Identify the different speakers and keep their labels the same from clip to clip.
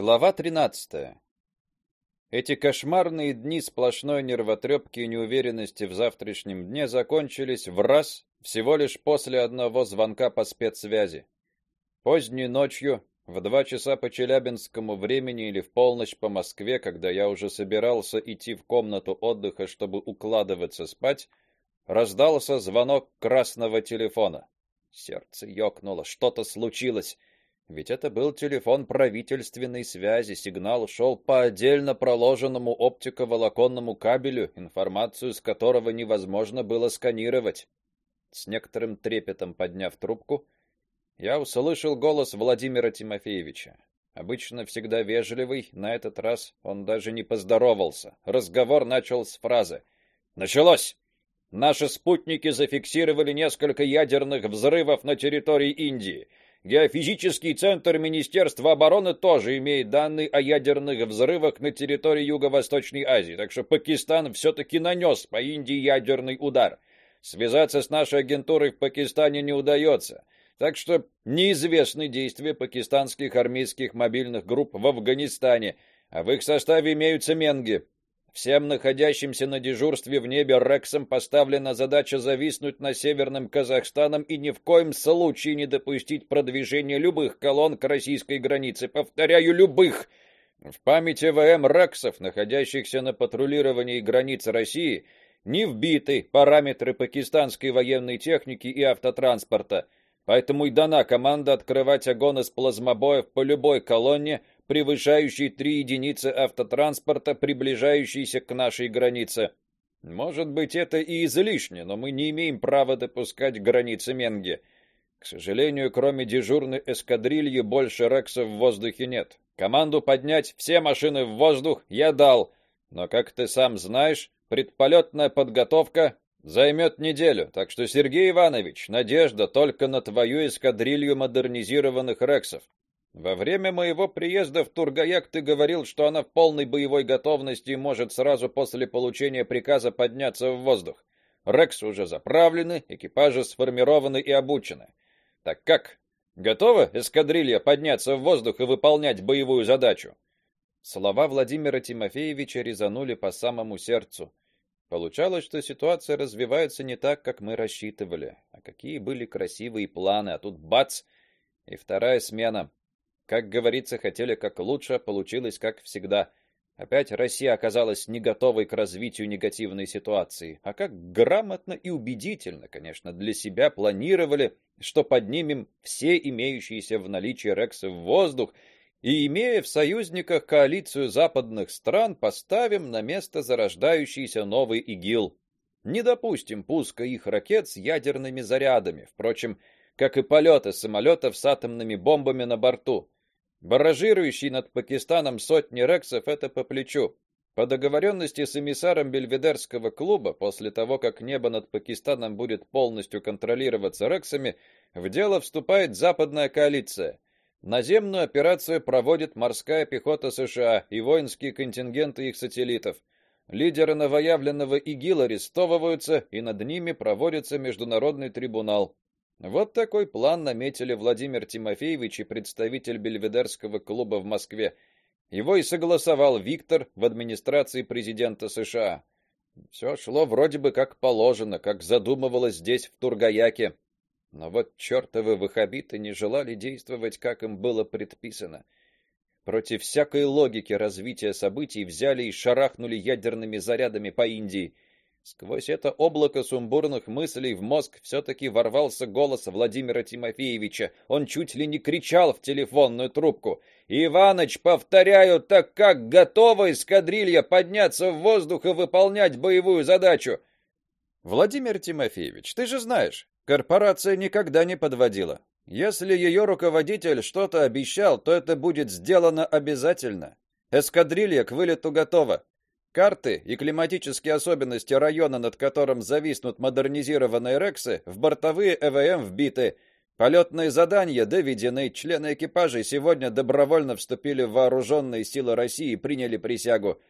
Speaker 1: Глава 13. Эти кошмарные дни сплошной нервотрепки и неуверенности в завтрашнем дне закончились в раз, всего лишь после одного звонка по спецсвязи. Поздней ночью, в два часа по челябинскому времени или в полночь по Москве, когда я уже собирался идти в комнату отдыха, чтобы укладываться спать, раздался звонок красного телефона. Сердце ёкнуло, что-то случилось. Ведь это был телефон правительственной связи, сигнал шел по отдельно проложенному оптиковолоконному кабелю, информацию с которого невозможно было сканировать. С некоторым трепетом подняв трубку, я услышал голос Владимира Тимофеевича. Обычно всегда вежливый, на этот раз он даже не поздоровался. Разговор начал с фразы: "Началось. Наши спутники зафиксировали несколько ядерных взрывов на территории Индии. Геофизический центр Министерства обороны тоже имеет данные о ядерных взрывах на территории Юго-Восточной Азии, так что Пакистан все таки нанес по Индии ядерный удар. Связаться с нашей агентурой в Пакистане не удается, так что неизвестны действия пакистанских армейских мобильных групп в Афганистане, а в их составе имеются менги. Всем находящимся на дежурстве в небе Рексом поставлена задача зависнуть над северным Казахстаном и ни в коем случае не допустить продвижения любых колонн к российской границе. Повторяю, любых. В памяти ВМ Рексов, находящихся на патрулировании границ России, не вбиты параметры пакистанской военной техники и автотранспорта. Поэтому и дана команда открывать огонь из плазмобоев по любой колонне, превышающий три единицы автотранспорта, приближающийся к нашей границе. Может быть, это и излишне, но мы не имеем права допускать границы Менги. К сожалению, кроме дежурной эскадрильи больше рексов в воздухе нет. Команду поднять все машины в воздух я дал, но как ты сам знаешь, предполетная подготовка займет неделю. Так что, Сергей Иванович, надежда только на твою эскадрилью модернизированных рексов. Во время моего приезда в Тургаяк ты говорил, что она в полной боевой готовности и может сразу после получения приказа подняться в воздух. Рекс уже заправлены, экипажи сформированы и обучены. Так как? Готова эскадрилья подняться в воздух и выполнять боевую задачу? Слова Владимира Тимофеевича резанули по самому сердцу. Получалось, что ситуация развивается не так, как мы рассчитывали. А какие были красивые планы, а тут бац, и вторая смена. Как говорится, хотели как лучше, а получилось как всегда. Опять Россия оказалась не готовой к развитию негативной ситуации, а как грамотно и убедительно, конечно, для себя планировали, что поднимем все имеющиеся в наличии рексы в воздух и имея в союзниках коалицию западных стран, поставим на место зарождающийся новый ИГИЛ. Не допустим пуска их ракет с ядерными зарядами, впрочем, как и полеты самолетов с атомными бомбами на борту. Баражирующий над Пакистаном сотни рексов это по плечу. По договоренности с эмиссаром Бельведерского клуба, после того, как небо над Пакистаном будет полностью контролироваться рексами, в дело вступает западная коалиция. Наземную операцию проводит морская пехота США и воинские контингенты их сателлитов. Лидеры новоявленного ИГИЛ арестовываются, и над ними проводится международный трибунал. Вот такой план наметили Владимир Тимофеевич и представитель Бельведерского клуба в Москве. Его и согласовал Виктор в администрации президента США. Все шло вроде бы как положено, как задумывалось здесь в Тургаяке. Но вот чертовы ваххабиты не желали действовать, как им было предписано. Против всякой логики развития событий взяли и шарахнули ядерными зарядами по Индии. Сквозь это облако сумбурных мыслей в мозг все таки ворвался голос Владимира Тимофеевича. Он чуть ли не кричал в телефонную трубку: "Иваныч, повторяю, так как готова эскадрилья подняться в воздух и выполнять боевую задачу?" Владимир Тимофеевич, ты же знаешь, корпорация никогда не подводила. Если ее руководитель что-то обещал, то это будет сделано обязательно. Эскадрилья к вылету готова. Карты и климатические особенности района, над которым зависнут модернизированные рексы, в бортовые ЭВМ вбиты. Полетные задания доведены. Члены экипажей сегодня добровольно вступили в вооруженные силы России и приняли присягу.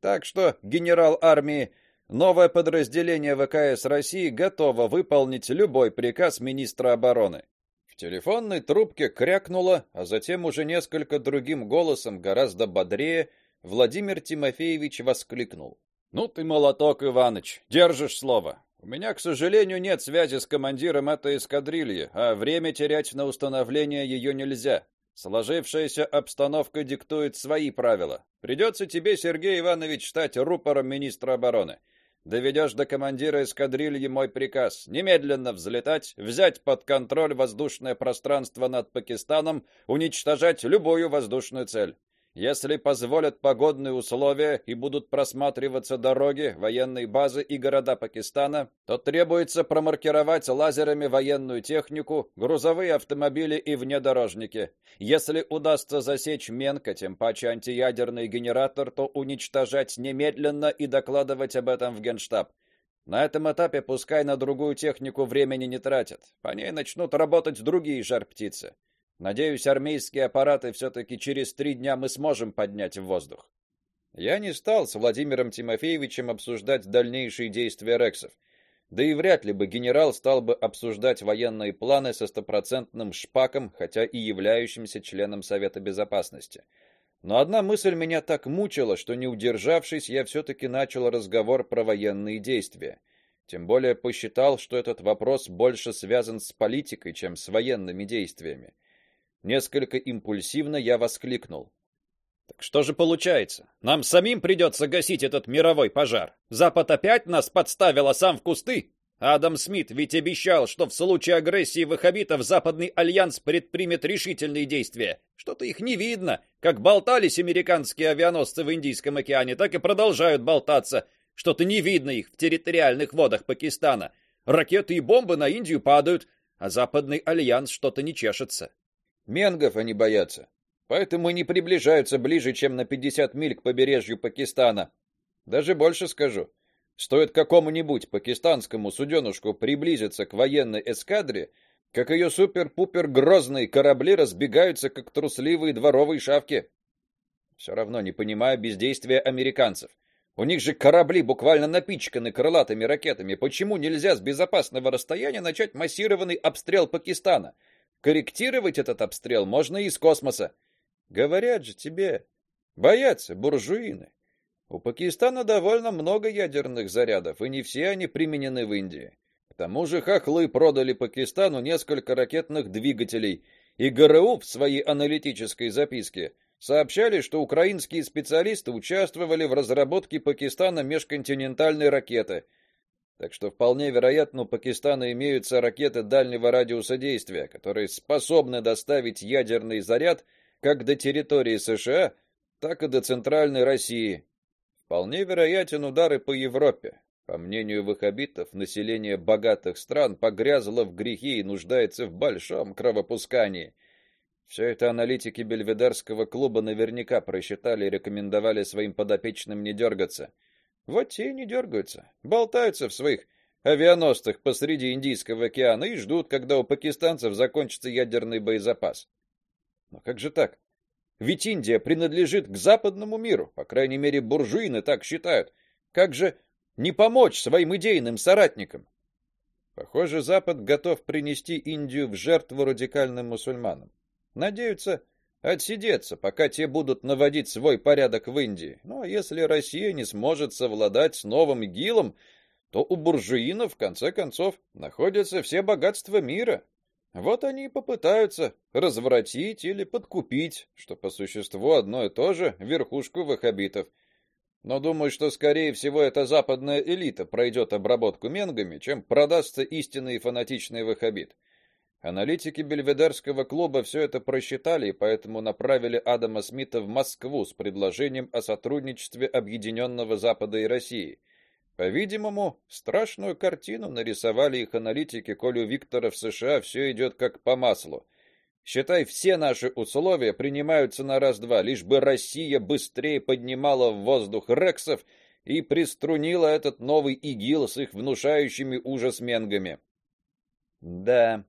Speaker 1: Так что, генерал армии, новое подразделение ВКС России готово выполнить любой приказ министра обороны. В телефонной трубке крякнуло, а затем уже несколько другим голосом, гораздо бодрее, Владимир Тимофеевич воскликнул: "Ну ты молоток, Иваныч, держишь слово. У меня, к сожалению, нет связи с командиром этой эскадрильи, а время терять на установление ее нельзя. Сложившаяся обстановка диктует свои правила. Придется тебе, Сергей Иванович, стать рупором министра обороны. Доведешь до командира эскадрильи мой приказ немедленно взлетать, взять под контроль воздушное пространство над Пакистаном, уничтожать любую воздушную цель. Если позволят погодные условия и будут просматриваться дороги, военные базы и города Пакистана, то требуется промаркировать лазерами военную технику, грузовые автомобили и внедорожники. Если удастся засечь Менка, тем паче антиядерный генератор, то уничтожать немедленно и докладывать об этом в Генштаб. На этом этапе пускай на другую технику времени не тратят. По ней начнут работать другие жар-птицы. Надеюсь, армейские аппараты все таки через три дня мы сможем поднять в воздух. Я не стал с Владимиром Тимофеевичем обсуждать дальнейшие действия рексов. Да и вряд ли бы генерал стал бы обсуждать военные планы со стопроцентным шпаком, хотя и являющимся членом Совета безопасности. Но одна мысль меня так мучила, что не удержавшись, я все таки начал разговор про военные действия. Тем более посчитал, что этот вопрос больше связан с политикой, чем с военными действиями. Несколько импульсивно я воскликнул: так что же получается? Нам самим придется гасить этот мировой пожар. Запад опять нас подставил, а сам в кусты. Адам Смит ведь обещал, что в случае агрессии ваххабитов Западный альянс предпримет решительные действия. Что-то их не видно. Как болтались американские авианосцы в Индийском океане, так и продолжают болтаться. Что-то не видно их в территориальных водах Пакистана. Ракеты и бомбы на Индию падают, а Западный альянс что-то не чешется. Менгов они боятся. Поэтому не приближаются ближе, чем на 50 миль к побережью Пакистана. Даже больше скажу. Стоит какому-нибудь пакистанскому суденышку приблизиться к военной эскадре, как ее супер-пупер грозные корабли разбегаются как трусливые дворовые шавки. Все равно не понимаю бездействия американцев. У них же корабли буквально напичканы крылатыми ракетами. Почему нельзя с безопасного расстояния начать массированный обстрел Пакистана? Корректировать этот обстрел можно и из космоса. Говорят же тебе, боятся буржуины. У Пакистана довольно много ядерных зарядов, и не все они применены в Индии. К тому же хохлы продали Пакистану несколько ракетных двигателей, и ГРУ в своей аналитической записке сообщали, что украинские специалисты участвовали в разработке Пакистана межконтинентальной ракеты – так что вполне вероятно, у Пакистана имеются ракеты дальнего радиуса действия, которые способны доставить ядерный заряд как до территории США, так и до центральной России. Вполне вероятен удар и по Европе. По мнению ваххабитов, население богатых стран погрязло в грехе и нуждается в большом кровопускании. Все это аналитики Бельведерского клуба наверняка просчитали и рекомендовали своим подопечным не дергаться. Вот те и не дергаются, болтаются в своих авианосцах посреди Индийского океана и ждут, когда у пакистанцев закончится ядерный боезапас. Но как же так? Ведь Индия принадлежит к западному миру, по крайней мере, буржуины так считают. Как же не помочь своим идейным соратникам? Похоже, Запад готов принести Индию в жертву радикальным мусульманам. Надеются отсидеться, пока те будут наводить свой порядок в Индии. Ну а если Россия не сможет совладать с новым ИГИЛом, то у буржуинов в конце концов находятся все богатства мира. Вот они и попытаются развратить или подкупить, что по существу одно и то же, верхушку ваххабитов. Но думаю, что скорее всего эта западная элита пройдет обработку менгами, чем продастся истинный фанатичный ваххабит. Аналитики Бельведерского клуба все это просчитали и поэтому направили Адама Смита в Москву с предложением о сотрудничестве Объединенного Запада и России. По-видимому, страшную картину нарисовали их аналитики, коли у Виктора в США все идет как по маслу. Считай, все наши условия принимаются на раз-два, лишь бы Россия быстрее поднимала в воздух рексов и приструнила этот новый ИГИЛ с их внушающими ужас менгами. Да,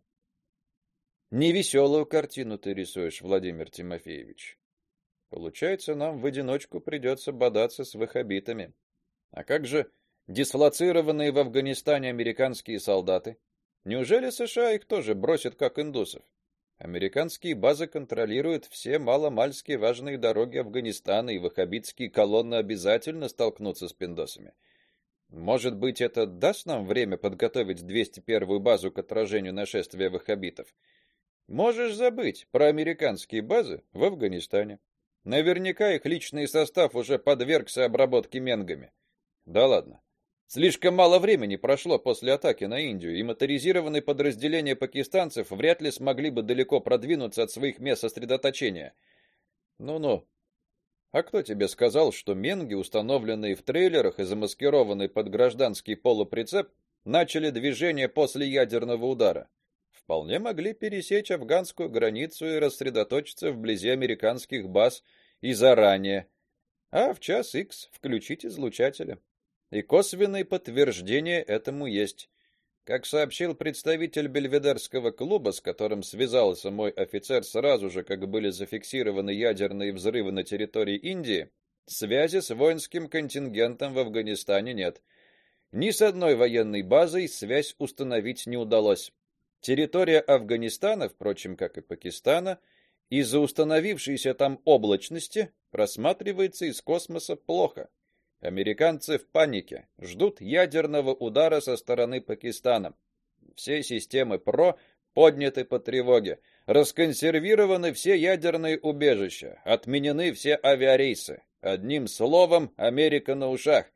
Speaker 1: Невеселую картину ты рисуешь, Владимир Тимофеевич. Получается, нам в одиночку придется бодаться с ваххабитами. А как же дислоцированные в Афганистане американские солдаты? Неужели США их тоже бросят как индусов? Американские базы контролируют все маломальски важные дороги Афганистана, и ваххабитские колонны обязательно столкнутся с пиндосами. Может быть, это даст нам время подготовить 201-ю базу к отражению нашествия ваххабитов. Можешь забыть про американские базы в Афганистане. Наверняка их личный состав уже подвергся обработке менгами. Да ладно. Слишком мало времени прошло после атаки на Индию, и моторизированные подразделения пакистанцев вряд ли смогли бы далеко продвинуться от своих мест сосредоточения. Ну-ну. А кто тебе сказал, что менги, установленные в трейлерах и замаскированные под гражданский полуприцеп, начали движение после ядерного удара? Вполне могли пересечь афганскую границу и рассредоточиться вблизи американских баз и заранее. А в час X включить излучатели. И косвенные подтверждения этому есть. Как сообщил представитель Бельведерского клуба, с которым связался мой офицер сразу же, как были зафиксированы ядерные взрывы на территории Индии, связи с воинским контингентом в Афганистане нет. Ни с одной военной базой связь установить не удалось. Территория Афганистана, впрочем, как и Пакистана, из-за установившейся там облачности просматривается из космоса плохо. Американцы в панике, ждут ядерного удара со стороны Пакистана. Все системы ПРО подняты по тревоге. Расконсервированы все ядерные убежища, отменены все авиарейсы. Одним словом, Америка на ушах.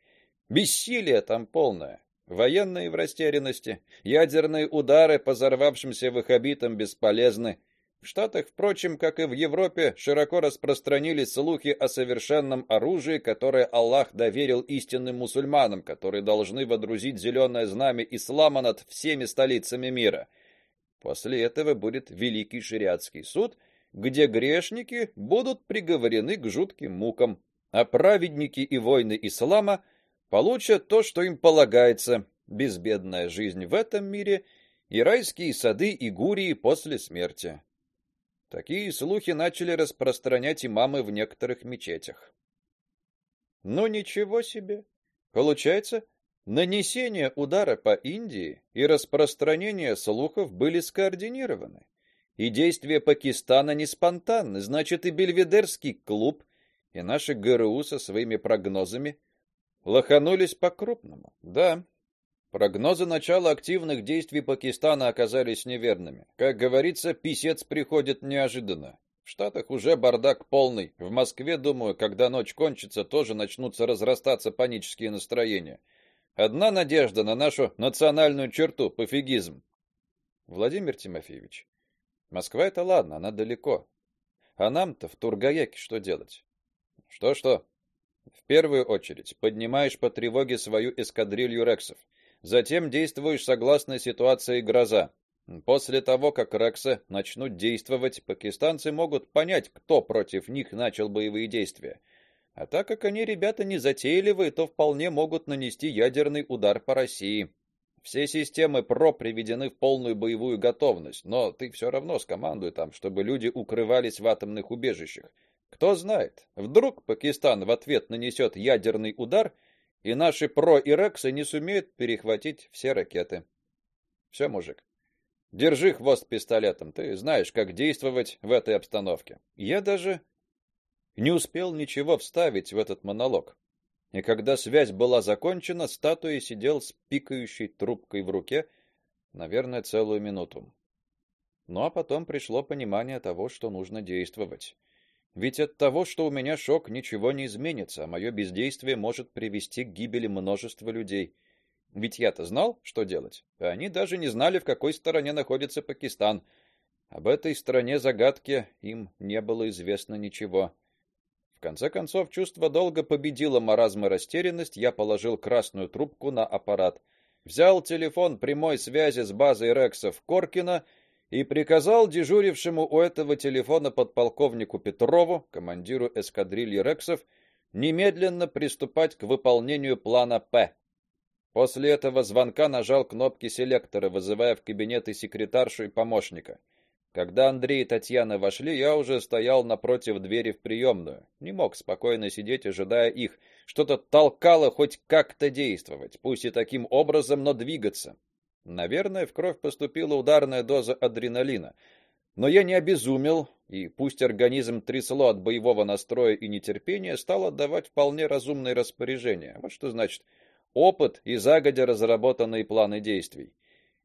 Speaker 1: Бессилие там полное. Военные в растерянности, ядерные удары по взорвавшимся ваххабитам бесполезны. В Штатах, впрочем, как и в Европе, широко распространились слухи о совершенном оружии, которое Аллах доверил истинным мусульманам, которые должны водрузить зеленое знамя ислама над всеми столицами мира. После этого будет великий шариатский суд, где грешники будут приговорены к жутким мукам, а праведники и воины ислама получат то, что им полагается: безбедная жизнь в этом мире и райские сады и гурии после смерти. Такие слухи начали распространять имамы в некоторых мечетях. Но ничего себе. Получается, нанесение удара по Индии и распространение слухов были скоординированы. И действия Пакистана не спонтанны, значит и Бельведерский клуб, и наши ГРУ со своими прогнозами лоханулись по-крупному. Да, Прогнозы начала активных действий Пакистана оказались неверными. Как говорится, писец приходит неожиданно. В Штатах уже бардак полный. В Москве, думаю, когда ночь кончится, тоже начнутся разрастаться панические настроения. Одна надежда на нашу национальную черту пофигизм. Владимир Тимофеевич, Москва это ладно, она далеко. А нам-то в Тургаяке что делать? Что-что? В первую очередь поднимаешь по тревоге свою эскадрилью рексов. Затем действуешь согласно ситуации гроза. После того, как Рексы начнут действовать, пакистанцы могут понять, кто против них начал боевые действия. А так как они ребята не затейливые, то вполне могут нанести ядерный удар по России. Все системы ПРО приведены в полную боевую готовность, но ты все равно скомандуй там, чтобы люди укрывались в атомных убежищах. Кто знает, вдруг Пакистан в ответ нанесет ядерный удар — и наши ПРО и Рексы не сумеют перехватить все ракеты. Все, мужик. Держи хвост пистолетом. Ты знаешь, как действовать в этой обстановке. Я даже не успел ничего вставить в этот монолог. И когда связь была закончена, статуя сидел с пикающей трубкой в руке, наверное, целую минуту. Ну а потом пришло понимание того, что нужно действовать. Ведь от того, что у меня шок, ничего не изменится, а мое бездействие может привести к гибели множества людей. Ведь я-то знал, что делать. А они даже не знали, в какой стороне находится Пакистан. Об этой стране загадки им не было известно ничего. В конце концов, чувство долга победило маразм и растерянность. Я положил красную трубку на аппарат, взял телефон прямой связи с базой Рексов Коркина и приказал дежурившему у этого телефона подполковнику Петрову, командиру эскадрильи Рексов, немедленно приступать к выполнению плана П. После этого звонка нажал кнопки селектора, вызывая в кабинеты секретаршу и помощника. Когда Андрей и Татьяна вошли, я уже стоял напротив двери в приемную. Не мог спокойно сидеть, ожидая их. Что-то толкало хоть как-то действовать, пусть и таким образом, но двигаться. Наверное, в кровь поступила ударная доза адреналина. Но я не обезумел, и пусть организм трясло от боевого настроя и нетерпения, стал отдавать вполне разумные распоряжения. Вот что значит опыт и загодя разработанные планы действий.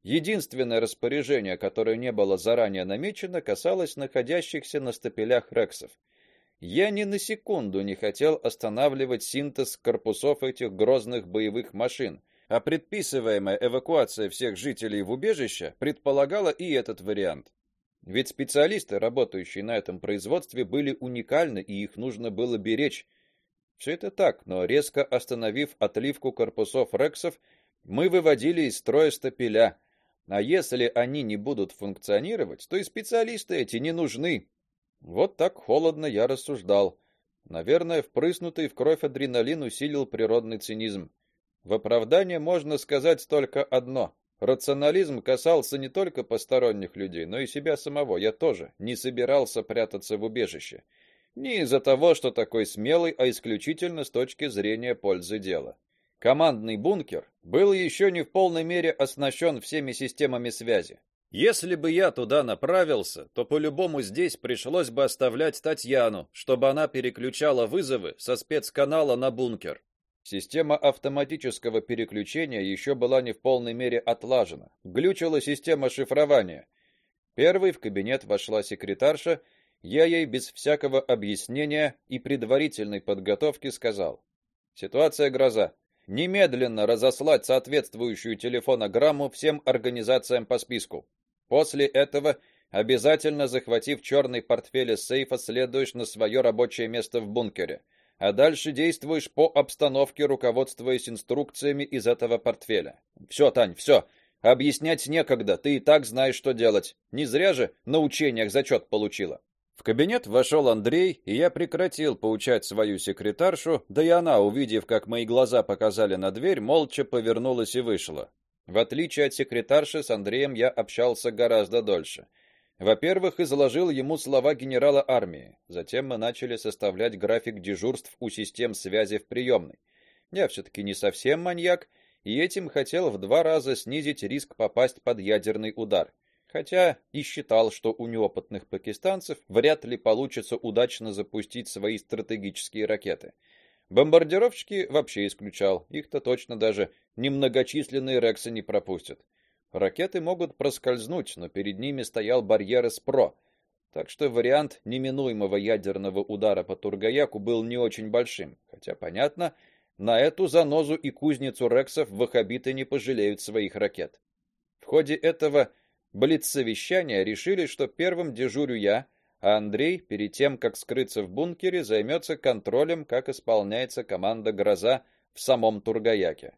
Speaker 1: Единственное распоряжение, которое не было заранее намечено, касалось находящихся на стапелях рексов. Я ни на секунду не хотел останавливать синтез корпусов этих грозных боевых машин, а предписываемая эвакуация всех жителей в убежище предполагала и этот вариант. Ведь специалисты, работающие на этом производстве, были уникальны, и их нужно было беречь. Все это так, но резко остановив отливку корпусов рексов, мы выводили из строя стапеля. А если они не будут функционировать, то и специалисты эти не нужны. Вот так холодно я рассуждал. Наверное, впрыснутый в кровь адреналин усилил природный цинизм. В оправдание можно сказать только одно: рационализм касался не только посторонних людей, но и себя самого. Я тоже не собирался прятаться в убежище. Не из-за того, что такой смелый, а исключительно с точки зрения пользы дела. Командный бункер был еще не в полной мере оснащен всеми системами связи. Если бы я туда направился, то по-любому здесь пришлось бы оставлять Татьяну, чтобы она переключала вызовы со спецканала на бункер. Система автоматического переключения еще была не в полной мере отлажена. Глючила система шифрования. Первой в кабинет вошла секретарша, я ей без всякого объяснения и предварительной подготовки сказал: "Ситуация гроза. Немедленно разослать соответствующую телефонограмму всем организациям по списку. После этого, обязательно захватив черный портфель из сейфа, следуешь на свое рабочее место в бункере, а дальше действуешь по обстановке, руководствуясь инструкциями из этого портфеля. Все, Тань, все. Объяснять некогда, ты и так знаешь, что делать. Не зря же на учениях зачет получила. В кабинет вошел Андрей, и я прекратил поучать свою секретаршу, да и она, увидев, как мои глаза показали на дверь, молча повернулась и вышла. В отличие от секретарши, с Андреем я общался гораздо дольше. Во-первых, изложил ему слова генерала армии. Затем мы начали составлять график дежурств у систем связи в приемной. Я все таки не совсем маньяк, и этим хотел в два раза снизить риск попасть под ядерный удар. Хотя и считал, что у неопытных пакистанцев вряд ли получится удачно запустить свои стратегические ракеты. Бомбардировщики вообще исключал. Их-то точно даже немногочисленные рексы не пропустят. Ракеты могут проскользнуть, но перед ними стоял барьер СПРО. Так что вариант неминуемого ядерного удара по Тургаяку был не очень большим, хотя понятно, на эту занозу и кузницу рексов ваххабиты не пожалеют своих ракет. В ходе этого блиц-совещания решили, что первым дежурю я, а Андрей, перед тем как скрыться в бункере, займется контролем, как исполняется команда Гроза в самом Тургаяке.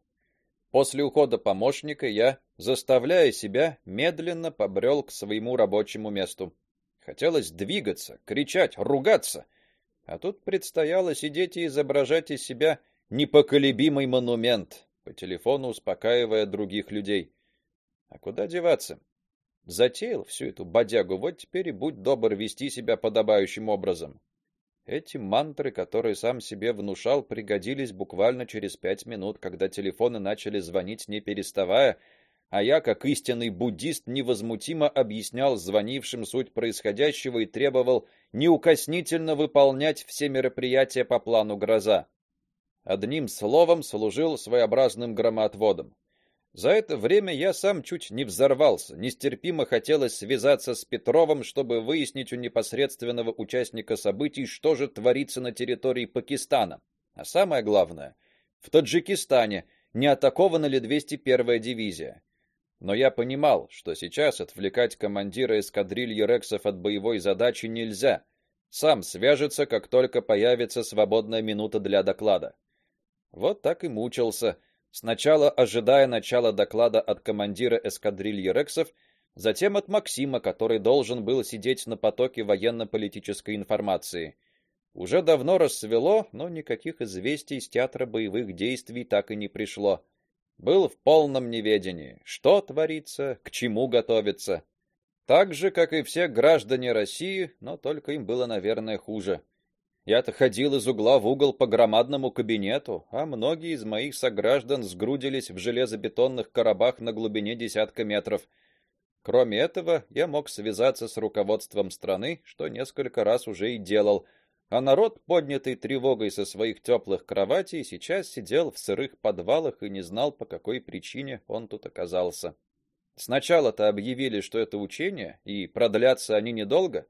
Speaker 1: После ухода помощника я, заставляя себя, медленно побрел к своему рабочему месту. Хотелось двигаться, кричать, ругаться, а тут предстояло сидеть и изображать из себя непоколебимый монумент, по телефону успокаивая других людей. А куда деваться? Затеял всю эту бодягу, вот теперь и будь добр вести себя подобающим образом. Эти мантры, которые сам себе внушал, пригодились буквально через пять минут, когда телефоны начали звонить не переставая, а я, как истинный буддист, невозмутимо объяснял звонившим суть происходящего и требовал неукоснительно выполнять все мероприятия по плану Гроза. Одним словом, служил своеобразным громоотводом. За это время я сам чуть не взорвался. Нестерпимо хотелось связаться с Петровым, чтобы выяснить у непосредственного участника событий, что же творится на территории Пакистана. А самое главное, в Таджикистане не атакована ли 201-я дивизия. Но я понимал, что сейчас отвлекать командира эскадрильи рексов от боевой задачи нельзя. Сам свяжется, как только появится свободная минута для доклада. Вот так и мучился Сначала ожидая начала доклада от командира эскадрильи Рексов, затем от Максима, который должен был сидеть на потоке военно-политической информации. Уже давно рассвело, но никаких известий из театра боевых действий так и не пришло. Был в полном неведении, что творится, к чему готовится. Так же, как и все граждане России, но только им было, наверное, хуже. Я-то ходил из угла в угол по громадному кабинету, а многие из моих сограждан сгрудились в железобетонных коробах на глубине десятка метров. Кроме этого, я мог связаться с руководством страны, что несколько раз уже и делал. А народ, поднятый тревогой со своих теплых кроватей, сейчас сидел в сырых подвалах и не знал, по какой причине он тут оказался. Сначала-то объявили, что это учение, и продлятся они недолго,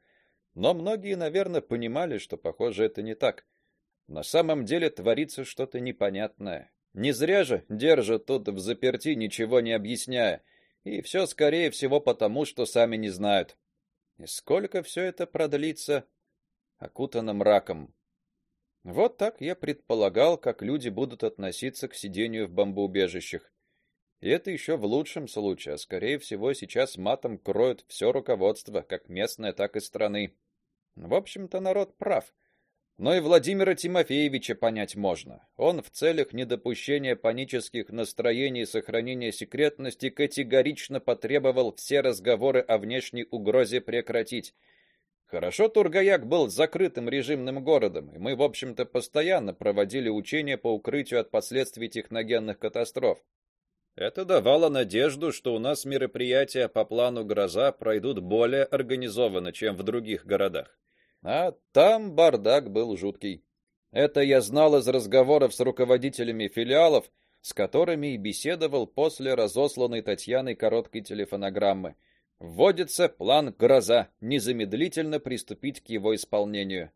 Speaker 1: но многие, наверное, понимали, что, похоже, это не так. На самом деле творится что-то непонятное. Не зря же держат тут в заперти, ничего не объясняя, и все скорее всего потому, что сами не знают. И сколько все это продлится, окутано мраком. Вот так я предполагал, как люди будут относиться к сидению в бомбоубежищах. И это еще в лучшем случае, а скорее всего сейчас матом кроют все руководство, как местное, так и страны. В общем-то, народ прав. Но и Владимира Тимофеевича понять можно. Он в целях недопущения панических настроений и сохранения секретности категорично потребовал все разговоры о внешней угрозе прекратить. Хорошо Тургаяк был закрытым режимным городом, и мы, в общем-то, постоянно проводили учения по укрытию от последствий техногенных катастроф. Это давало надежду, что у нас мероприятия по плану Гроза пройдут более организованно, чем в других городах. А там бардак был жуткий. Это я знал из разговоров с руководителями филиалов, с которыми и беседовал после разосланной Татьяной короткой телефонограммы. Вводится план Гроза, незамедлительно приступить к его исполнению.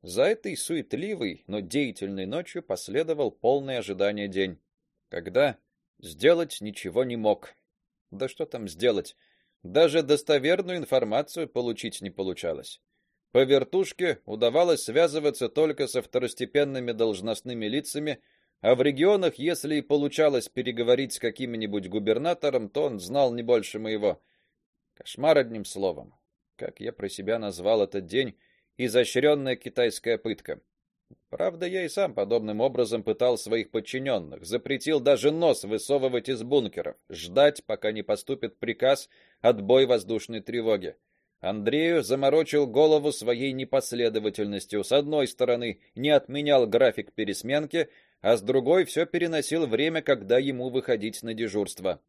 Speaker 1: За этой суетливой, но деятельной ночью последовал полное ожидание день, когда Сделать ничего не мог. Да что там сделать? Даже достоверную информацию получить не получалось. По вертушке удавалось связываться только со второстепенными должностными лицами, а в регионах, если и получалось переговорить с каким-нибудь губернатором, то он знал не больше моего. Кошмар одним словом. Как я про себя назвал этот день, изощренная китайская пытка. Правда, я и сам подобным образом пытал своих подчиненных, запретил даже нос высовывать из бункеров, ждать, пока не поступит приказ отбой воздушной тревоги. Андрею заморочил голову своей непоследовательностью. С одной стороны, не отменял график пересменки, а с другой все переносил время, когда ему выходить на дежурство.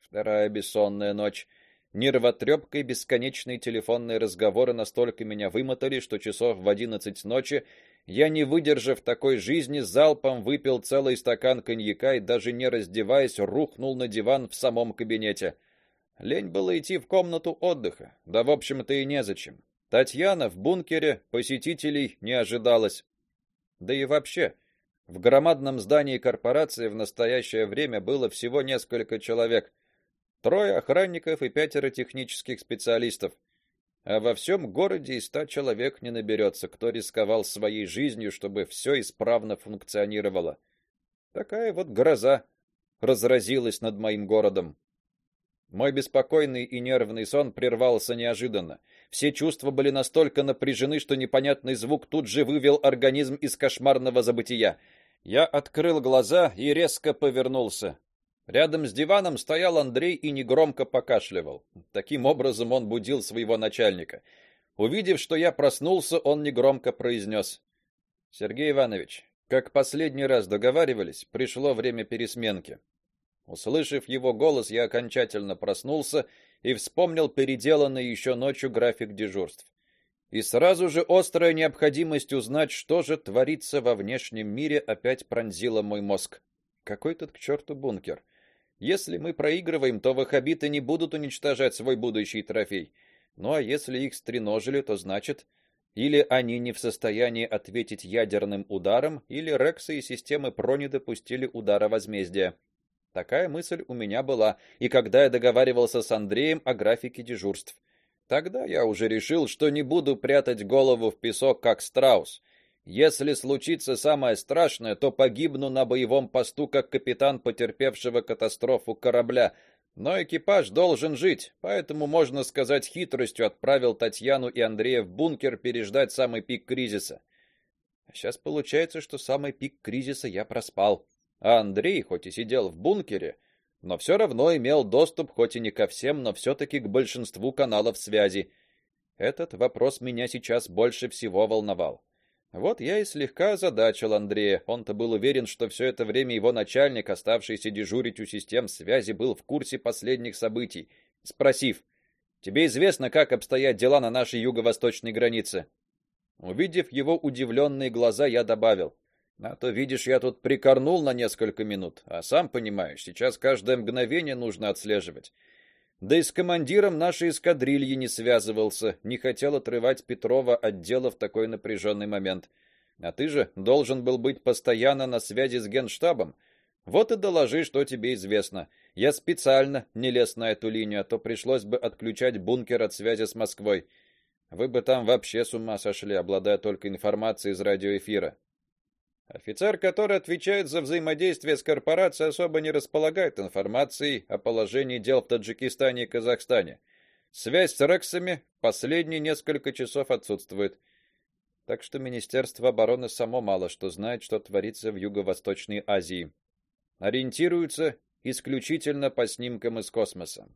Speaker 1: Вторая бессонная ночь. Нервотрепка и бесконечные телефонные разговоры настолько меня вымотали, что часов в одиннадцать ночи я, не выдержав такой жизни, залпом выпил целый стакан коньяка и даже не раздеваясь, рухнул на диван в самом кабинете. Лень было идти в комнату отдыха. Да, в общем-то, и незачем. Татьяна в бункере посетителей не ожидалось. Да и вообще, в громадном здании корпорации в настоящее время было всего несколько человек: трое охранников и пятеро технических специалистов а во всем городе и ста человек не наберется, кто рисковал своей жизнью, чтобы все исправно функционировало. Такая вот гроза разразилась над моим городом. Мой беспокойный и нервный сон прервался неожиданно. Все чувства были настолько напряжены, что непонятный звук тут же вывел организм из кошмарного забытия. Я открыл глаза и резко повернулся. Рядом с диваном стоял Андрей и негромко покашливал. Таким образом он будил своего начальника. Увидев, что я проснулся, он негромко произнес. Сергей Иванович, как последний раз договаривались, пришло время пересменки. Услышав его голос, я окончательно проснулся и вспомнил переделанный еще ночью график дежурств. И сразу же острая необходимость узнать, что же творится во внешнем мире, опять пронзила мой мозг. Какой тут к черту бункер? Если мы проигрываем, то ваххабиты не будут уничтожать свой будущий трофей. Ну а если их стреножили, то значит, или они не в состоянии ответить ядерным ударом, или Рексы и системы ПРО не допустили удара возмездия. Такая мысль у меня была, и когда я договаривался с Андреем о графике дежурств. Тогда я уже решил, что не буду прятать голову в песок как страус. Если случится самое страшное, то погибну на боевом посту как капитан потерпевшего катастрофу корабля, но экипаж должен жить, поэтому можно сказать, хитростью отправил Татьяну и Андрея в бункер переждать самый пик кризиса. сейчас получается, что самый пик кризиса я проспал. А Андрей, хоть и сидел в бункере, но все равно имел доступ хоть и не ко всем, но все таки к большинству каналов связи. Этот вопрос меня сейчас больше всего волновал. Вот я и слегка озадачил Андрея. Он-то был уверен, что все это время его начальник, оставшийся дежурить у систем связи, был в курсе последних событий. спросив: "Тебе известно, как обстоят дела на нашей юго-восточной границе?" Увидев его удивленные глаза, я добавил: "А то видишь, я тут прикорнул на несколько минут, а сам понимаешь, сейчас каждое мгновение нужно отслеживать. Да и с командиром нашей эскадрильи не связывался, не хотел отрывать Петрова от дела в такой напряженный момент. А ты же должен был быть постоянно на связи с генштабом. Вот и доложи, что тебе известно. Я специально не лез на эту линию, а то пришлось бы отключать бункер от связи с Москвой. Вы бы там вообще с ума сошли, обладая только информацией из радиоэфира. Офицер, который отвечает за взаимодействие с корпорацией, особо не располагает информацией о положении дел в Таджикистане и Казахстане. Связь с Рексами последние несколько часов отсутствует. Так что Министерство обороны само мало что знает, что творится в Юго-Восточной Азии. Ориентируется исключительно по снимкам из космоса.